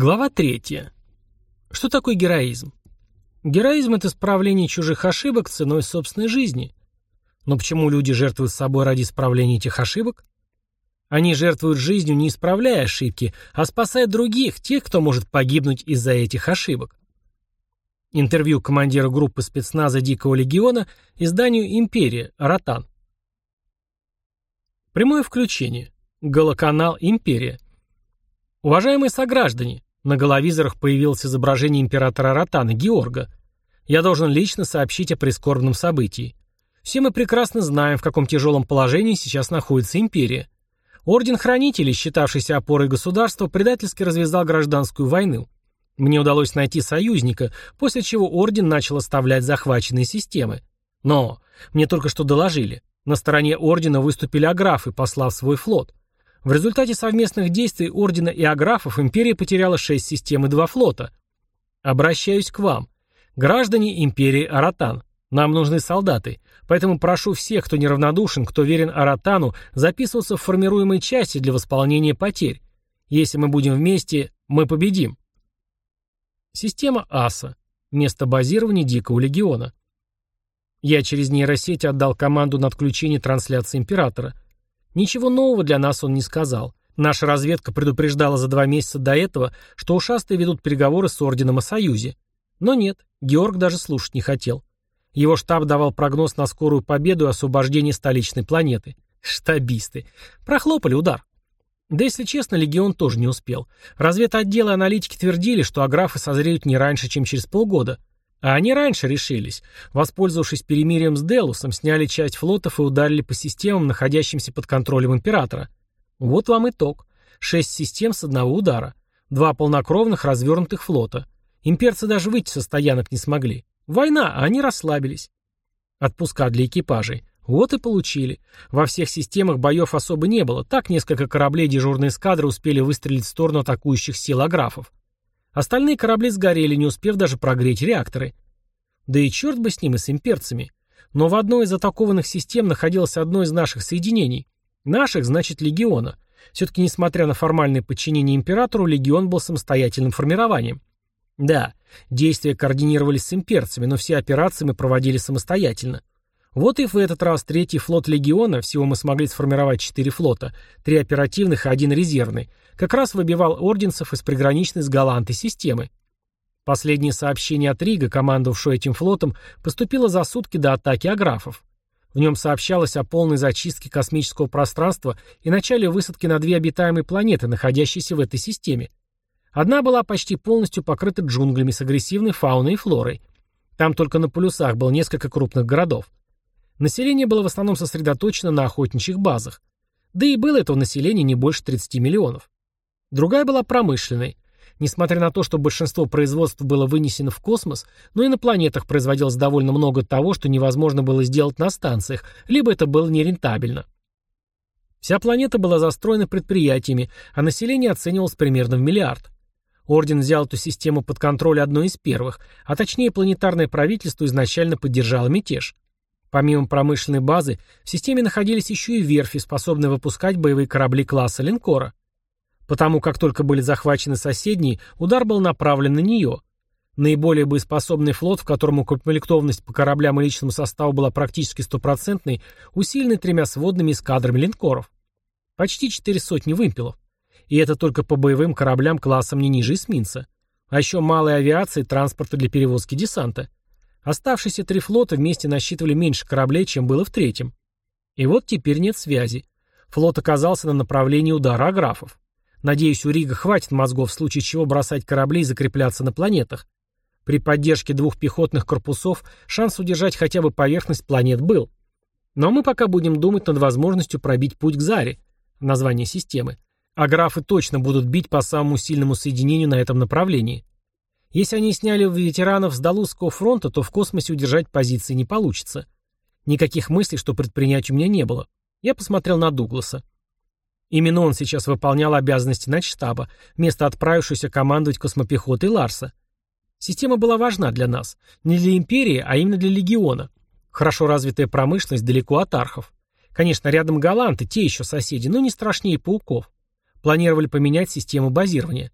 Глава третья. Что такое героизм? Героизм – это исправление чужих ошибок ценой собственной жизни. Но почему люди жертвуют собой ради исправления этих ошибок? Они жертвуют жизнью, не исправляя ошибки, а спасая других, тех, кто может погибнуть из-за этих ошибок. Интервью командира группы спецназа Дикого легиона изданию «Империя» Ротан. Прямое включение. Голоканал «Империя». Уважаемые сограждане, на головизорах появилось изображение императора Ротана, Георга. Я должен лично сообщить о прискорбном событии. Все мы прекрасно знаем, в каком тяжелом положении сейчас находится империя. Орден Хранителей, считавшийся опорой государства, предательски развязал гражданскую войну. Мне удалось найти союзника, после чего Орден начал оставлять захваченные системы. Но мне только что доложили. На стороне Ордена выступили аграфы, послав свой флот. В результате совместных действий Ордена и Аграфов империя потеряла шесть систем и два флота. Обращаюсь к вам. Граждане империи Аратан. Нам нужны солдаты. Поэтому прошу всех, кто неравнодушен, кто верен Аратану, записываться в формируемые части для восполнения потерь. Если мы будем вместе, мы победим. Система АСА. Место базирования Дикого легиона. Я через нейросеть отдал команду на отключение трансляции Императора – Ничего нового для нас он не сказал. Наша разведка предупреждала за два месяца до этого, что ушастые ведут переговоры с Орденом о Союзе. Но нет, Георг даже слушать не хотел. Его штаб давал прогноз на скорую победу и освобождение столичной планеты. Штабисты. Прохлопали удар. Да если честно, Легион тоже не успел. Разведотделы и аналитики твердили, что аграфы созреют не раньше, чем через полгода. А они раньше решились. Воспользовавшись перемирием с Делусом, сняли часть флотов и ударили по системам, находящимся под контролем императора. Вот вам итог. Шесть систем с одного удара. Два полнокровных развернутых флота. Имперцы даже выйти со стоянок не смогли. Война, а они расслабились. Отпуска для экипажей. Вот и получили. Во всех системах боев особо не было. Так несколько кораблей дежурной эскадры успели выстрелить в сторону атакующих сил аграфов. Остальные корабли сгорели, не успев даже прогреть реакторы. Да и черт бы с ним и с имперцами. Но в одной из атакованных систем находилось одно из наших соединений. Наших, значит, легиона. Все-таки, несмотря на формальное подчинение императору, легион был самостоятельным формированием. Да, действия координировались с имперцами, но все операции мы проводили самостоятельно. Вот и в этот раз третий флот легиона, всего мы смогли сформировать четыре флота, три оперативных и один резервный, как раз выбивал орденцев из приграничной с Галантой системы. Последнее сообщение от Рига, командовавшего этим флотом, поступило за сутки до атаки аграфов. В нем сообщалось о полной зачистке космического пространства и начале высадки на две обитаемые планеты, находящиеся в этой системе. Одна была почти полностью покрыта джунглями с агрессивной фауной и флорой. Там только на полюсах было несколько крупных городов. Население было в основном сосредоточено на охотничьих базах. Да и было этого населения не больше 30 миллионов. Другая была промышленной. Несмотря на то, что большинство производств было вынесено в космос, но и на планетах производилось довольно много того, что невозможно было сделать на станциях, либо это было нерентабельно. Вся планета была застроена предприятиями, а население оценивалось примерно в миллиард. Орден взял эту систему под контроль одной из первых, а точнее планетарное правительство изначально поддержало мятеж. Помимо промышленной базы, в системе находились еще и верфи, способные выпускать боевые корабли класса линкора. Потому как только были захвачены соседние, удар был направлен на нее. Наиболее боеспособный флот, в котором укомплектованность по кораблям и личному составу была практически стопроцентной, усиленный тремя сводными эскадрами линкоров. Почти четыре сотни вымпелов. И это только по боевым кораблям классом не ниже эсминца. А еще малой авиации транспорта для перевозки десанта. Оставшиеся три флота вместе насчитывали меньше кораблей, чем было в третьем. И вот теперь нет связи. Флот оказался на направлении удара аграфов. Надеюсь, у Рига хватит мозгов в случае чего бросать корабли и закрепляться на планетах. При поддержке двух пехотных корпусов шанс удержать хотя бы поверхность планет был. Но мы пока будем думать над возможностью пробить путь к Заре, название системы. А графы точно будут бить по самому сильному соединению на этом направлении. Если они сняли ветеранов с Далузского фронта, то в космосе удержать позиции не получится. Никаких мыслей, что предпринять у меня не было. Я посмотрел на Дугласа. Именно он сейчас выполнял обязанности начштаба, вместо отправившегося командовать космопехотой Ларса. Система была важна для нас. Не для империи, а именно для легиона. Хорошо развитая промышленность далеко от архов. Конечно, рядом голланты, те еще соседи, но не страшнее пауков. Планировали поменять систему базирования.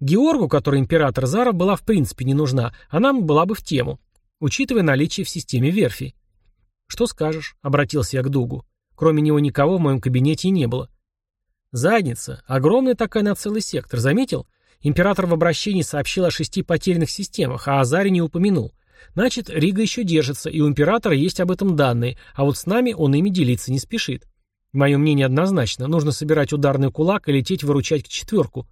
Георгу, который император Заров, была в принципе не нужна, а нам была бы в тему, учитывая наличие в системе верфи. «Что скажешь?» — обратился я к Дугу. Кроме него никого в моем кабинете и не было. «Задница. Огромная такая на целый сектор. Заметил? Император в обращении сообщил о шести потерянных системах, а о Заре не упомянул. Значит, Рига еще держится, и у императора есть об этом данные, а вот с нами он ими делиться не спешит. Мое мнение однозначно. Нужно собирать ударный кулак и лететь выручать к четверку.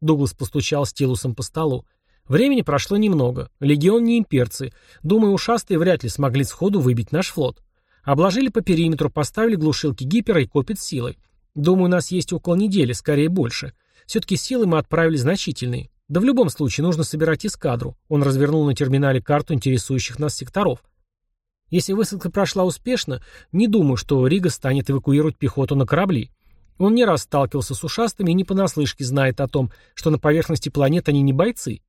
Дуглас постучал стилусом по столу. Времени прошло немного. Легион не имперцы. Думаю, ушастые вряд ли смогли сходу выбить наш флот. Обложили по периметру, поставили глушилки гипера и копят силой. Думаю, у нас есть около недели, скорее больше. Все-таки силы мы отправили значительные. Да в любом случае нужно собирать эскадру. Он развернул на терминале карту интересующих нас секторов. Если высадка прошла успешно, не думаю, что Рига станет эвакуировать пехоту на корабли. Он не раз сталкивался с ушастыми и не понаслышке знает о том, что на поверхности планет они не бойцы.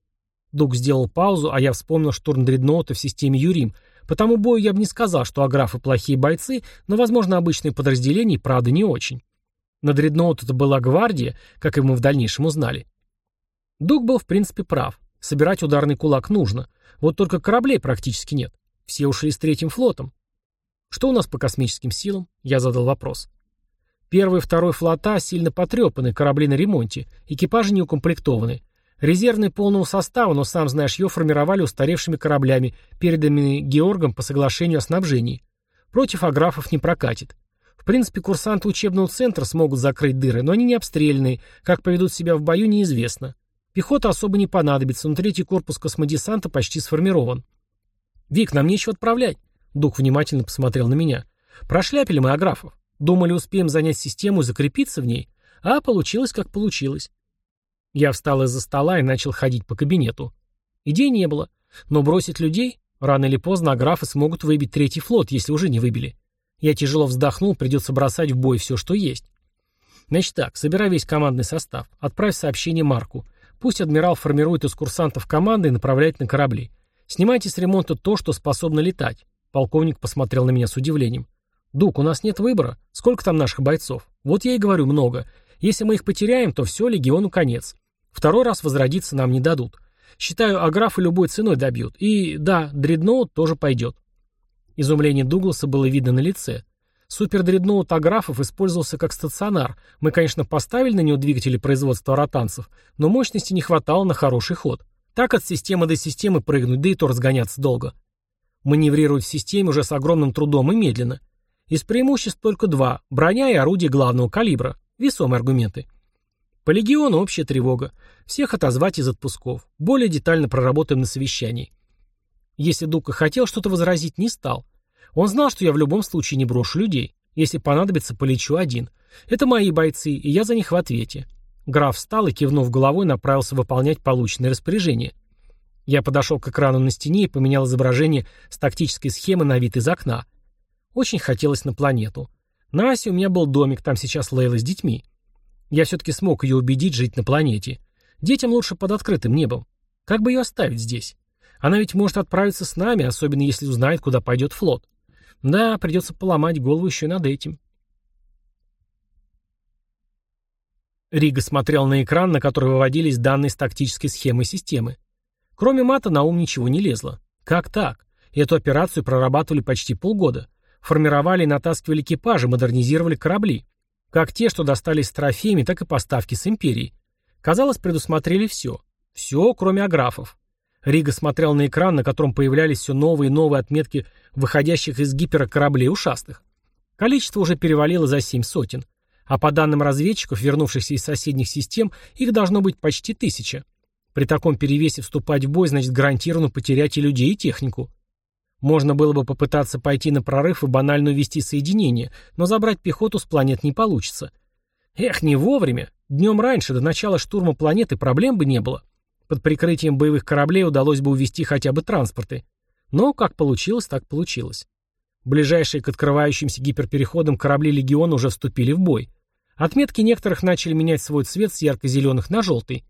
Дуг сделал паузу, а я вспомнил штурм дредноута в системе Юрим. По тому бою я бы не сказал, что аграфы плохие бойцы, но, возможно, обычные подразделения, правда, не очень. На дредноут это была гвардия, как и мы в дальнейшем узнали. Дуг был, в принципе, прав. Собирать ударный кулак нужно. Вот только кораблей практически нет. Все ушли с третьим флотом. Что у нас по космическим силам? Я задал вопрос. Первый и второй флота сильно потрепаны, корабли на ремонте, экипажи не укомплектованы. Резервные полного состава, но, сам знаешь, ее формировали устаревшими кораблями, переданными Георгом по соглашению о снабжении. Против аграфов не прокатит. В принципе, курсанты учебного центра смогут закрыть дыры, но они не обстрельные, как поведут себя в бою, неизвестно. Пехота особо не понадобится, но третий корпус космодесанта почти сформирован. «Вик, нам нечего отправлять». Дух внимательно посмотрел на меня. «Прошляпили мы аграфов. Думали, успеем занять систему и закрепиться в ней. А получилось, как получилось». Я встал из-за стола и начал ходить по кабинету. Идей не было. Но бросить людей? Рано или поздно аграфы смогут выбить третий флот, если уже не выбили. Я тяжело вздохнул, придется бросать в бой все, что есть. Значит так, собирай весь командный состав. Отправь сообщение Марку. Пусть адмирал формирует из курсантов команды и направляет на корабли. Снимайте с ремонта то, что способно летать. Полковник посмотрел на меня с удивлением. «Дук, у нас нет выбора. Сколько там наших бойцов? Вот я и говорю, много. Если мы их потеряем, то все, легиону конец. Второй раз возродиться нам не дадут. Считаю, аграфы любой ценой добьют. И да, дредноут тоже пойдет». Изумление Дугласа было видно на лице. Супер-дредноут аграфов использовался как стационар. Мы, конечно, поставили на него двигатели производства ротанцев, но мощности не хватало на хороший ход. Так от системы до системы прыгнуть, да и то разгоняться долго. Маневрировать в системе уже с огромным трудом и медленно. Из преимуществ только два – броня и орудие главного калибра. Весомые аргументы. По легиону общая тревога. Всех отозвать из отпусков. Более детально проработаем на совещании. Если Дука хотел что-то возразить, не стал. Он знал, что я в любом случае не брошу людей. Если понадобится, полечу один. Это мои бойцы, и я за них в ответе. Граф встал и, кивнув головой, направился выполнять полученное распоряжение. Я подошел к экрану на стене и поменял изображение с тактической схемы на вид из окна. Очень хотелось на планету. На Асе у меня был домик, там сейчас Лейла с детьми. Я все-таки смог ее убедить жить на планете. Детям лучше под открытым небом. Как бы ее оставить здесь? Она ведь может отправиться с нами, особенно если узнает, куда пойдет флот. Да, придется поломать голову еще над этим. Рига смотрел на экран, на который выводились данные с тактической схемы системы. Кроме мата на ум ничего не лезло. Как так? Эту операцию прорабатывали почти полгода. Формировали и натаскивали экипажи, модернизировали корабли. Как те, что достались с трофеями, так и поставки с империей. Казалось, предусмотрели все. Все, кроме аграфов. Рига смотрел на экран, на котором появлялись все новые и новые отметки выходящих из гипера кораблей ушастых. Количество уже перевалило за семь сотен. А по данным разведчиков, вернувшихся из соседних систем, их должно быть почти тысяча. При таком перевесе вступать в бой значит гарантированно потерять и людей, и технику. Можно было бы попытаться пойти на прорыв и банально увести соединение, но забрать пехоту с планет не получится. Эх, не вовремя. Днем раньше, до начала штурма планеты, проблем бы не было. Под прикрытием боевых кораблей удалось бы увести хотя бы транспорты. Но как получилось, так получилось. Ближайшие к открывающимся гиперпереходам корабли Легиона уже вступили в бой. Отметки некоторых начали менять свой цвет с ярко-зеленых на желтый.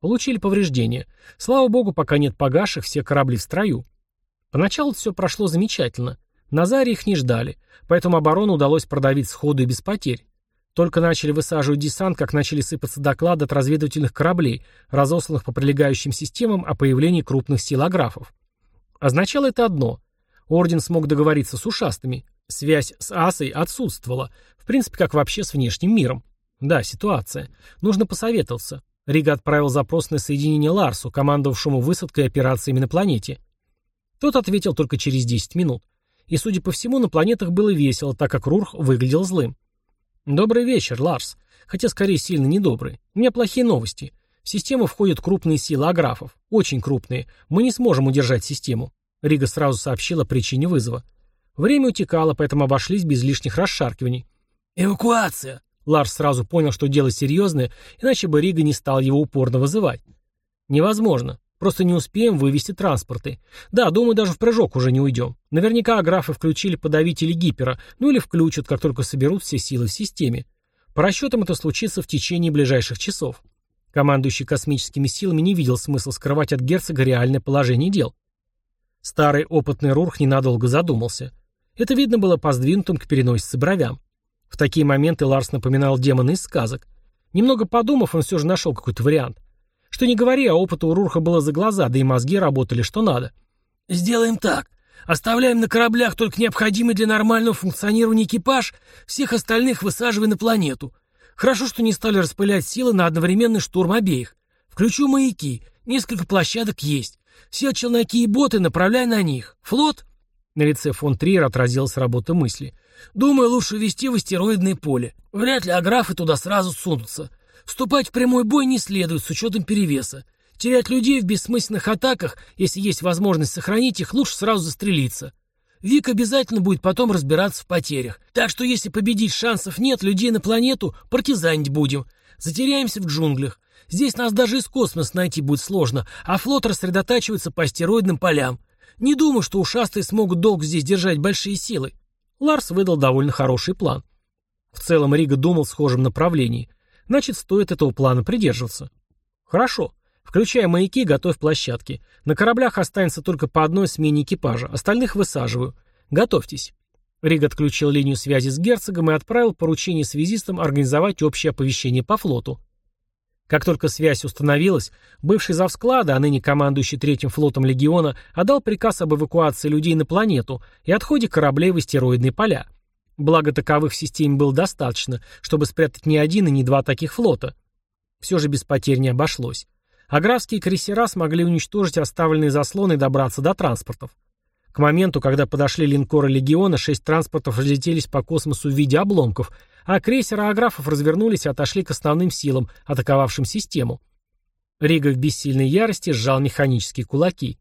Получили повреждения. Слава богу, пока нет погаших, все корабли в строю. Поначалу все прошло замечательно. На Заре их не ждали, поэтому оборону удалось продавить сходу и без потерь. Только начали высаживать десант, как начали сыпаться доклады от разведывательных кораблей, разосланных по прилегающим системам о появлении крупных сил аграфов. Означало это одно. Орден смог договориться с ушастыми. Связь с Асой отсутствовала. В принципе, как вообще с внешним миром. Да, ситуация. Нужно посоветоваться. Рига отправил запрос на соединение Ларсу, командовавшему высадкой операциями на планете. Тот ответил только через 10 минут. И, судя по всему, на планетах было весело, так как Рурх выглядел злым. «Добрый вечер, Ларс. Хотя, скорее, сильно недобрый. У меня плохие новости. В систему входят крупные силы аграфов. Очень крупные. Мы не сможем удержать систему». Рига сразу сообщила о причине вызова. Время утекало, поэтому обошлись без лишних расшаркиваний. «Эвакуация!» Ларс сразу понял, что дело серьезное, иначе бы Рига не стал его упорно вызывать. «Невозможно. Просто не успеем вывести транспорты. Да, думаю, даже в прыжок уже не уйдем. Наверняка аграфы включили подавители гипера, ну или включат, как только соберут все силы в системе. По расчетам это случится в течение ближайших часов. Командующий космическими силами не видел смысла скрывать от герцога реальное положение дел. Старый опытный Рурх ненадолго задумался. Это видно было по сдвинутым к переносице бровям. В такие моменты Ларс напоминал демона из сказок. Немного подумав, он все же нашел какой-то вариант. Что не говори, а опыта у Рурха было за глаза, да и мозги работали что надо. «Сделаем так. Оставляем на кораблях только необходимый для нормального функционирования экипаж, всех остальных высаживай на планету. Хорошо, что не стали распылять силы на одновременный штурм обеих. Включу маяки, несколько площадок есть. Все челноки и боты направляй на них. Флот...» На лице фон Триер отразилась работа мысли. Думаю, лучше вести в астероидное поле. Вряд ли аграфы туда сразу сунутся. Вступать в прямой бой не следует с учетом перевеса. Терять людей в бессмысленных атаках, если есть возможность сохранить их, лучше сразу застрелиться. Вик обязательно будет потом разбираться в потерях. Так что если победить шансов нет, людей на планету партизанить будем. Затеряемся в джунглях. Здесь нас даже из космоса найти будет сложно, а флот рассредотачивается по астероидным полям. Не думаю, что ушастые смогут долго здесь держать большие силы. Ларс выдал довольно хороший план. В целом Рига думал в схожем направлении. Значит, стоит этого плана придерживаться. Хорошо. Включая маяки, готовь площадки. На кораблях останется только по одной смене экипажа. Остальных высаживаю. Готовьтесь. Риг отключил линию связи с герцогом и отправил поручение связистам организовать общее оповещение по флоту. Как только связь установилась, бывший завсклада, а ныне командующий третьим флотом легиона, отдал приказ об эвакуации людей на планету и отходе кораблей в астероидные поля. Благо таковых в системе было достаточно, чтобы спрятать не один и не два таких флота. Все же без потерь не обошлось. Аграфские крейсера смогли уничтожить оставленные заслоны и добраться до транспортов. К моменту, когда подошли линкоры Легиона, шесть транспортов разлетелись по космосу в виде обломков, а крейсеры Аграфов развернулись и отошли к основным силам, атаковавшим систему. Рига в бессильной ярости сжал механические кулаки.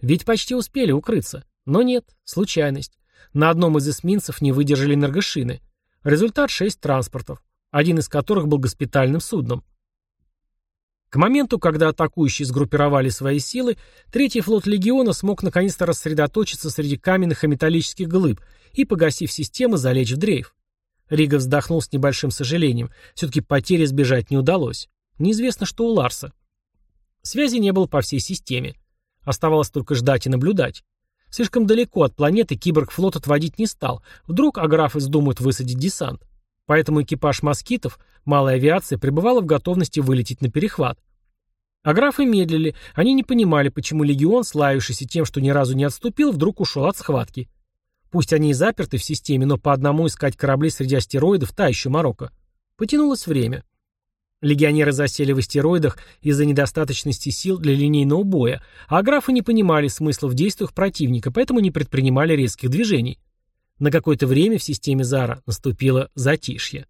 Ведь почти успели укрыться. Но нет, случайность. На одном из эсминцев не выдержали энергошины. Результат — шесть транспортов, один из которых был госпитальным судном. К моменту, когда атакующие сгруппировали свои силы, третий флот легиона смог наконец-то рассредоточиться среди каменных и металлических глыб и, погасив системы, залечь в дрейф. Рига вздохнул с небольшим сожалением. Все-таки потери сбежать не удалось. Неизвестно, что у Ларса. Связи не было по всей системе. Оставалось только ждать и наблюдать. Слишком далеко от планеты киборг-флот отводить не стал. Вдруг аграфы вздумают высадить десант. Поэтому экипаж москитов, малая авиация, пребывала в готовности вылететь на перехват. Аграфы медлили, они не понимали, почему легион, славившийся тем, что ни разу не отступил, вдруг ушел от схватки. Пусть они и заперты в системе, но по одному искать корабли среди астероидов – та еще Марокко. Потянулось время. Легионеры засели в астероидах из-за недостаточности сил для линейного боя, а графы не понимали смысла в действиях противника, поэтому не предпринимали резких движений. На какое-то время в системе Зара наступило затишье.